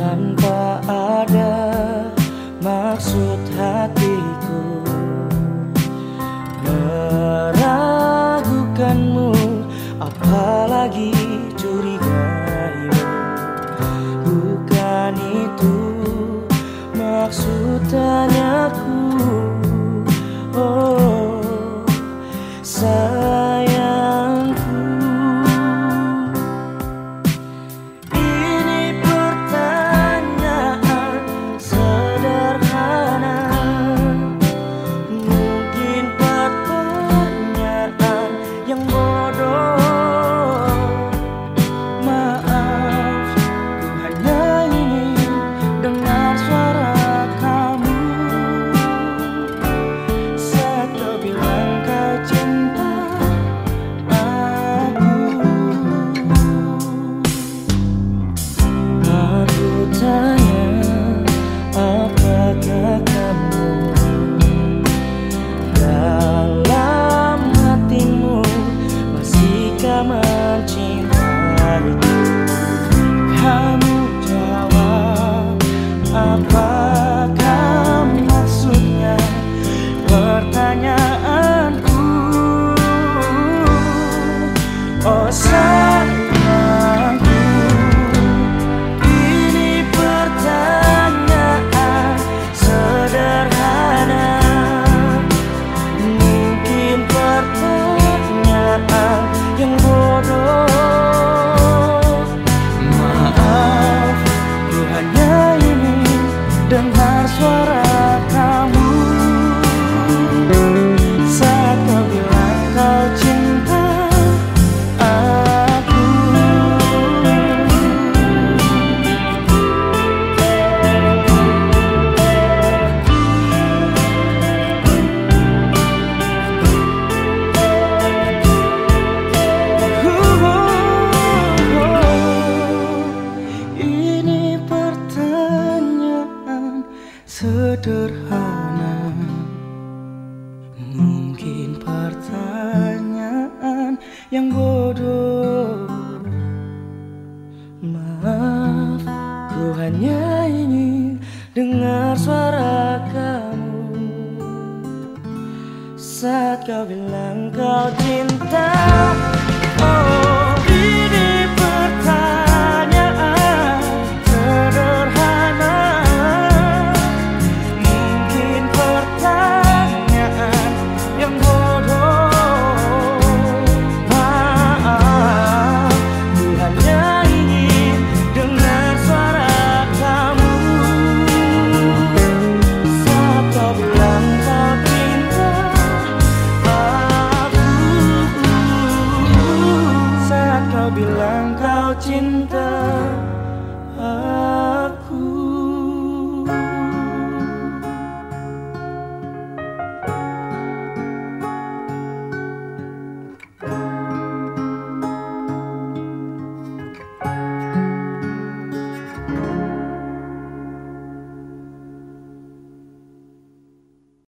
tanpa ada maksud hatiku. Meragukanmu apalagi curigaimu. Bukan itu maksudnya sederhana. Mungkin pertanyaan yang bodoh. Maaf, ku hanya ingin dengar suara kamu. Saat kau bilang kau cinta. bilang kau cinta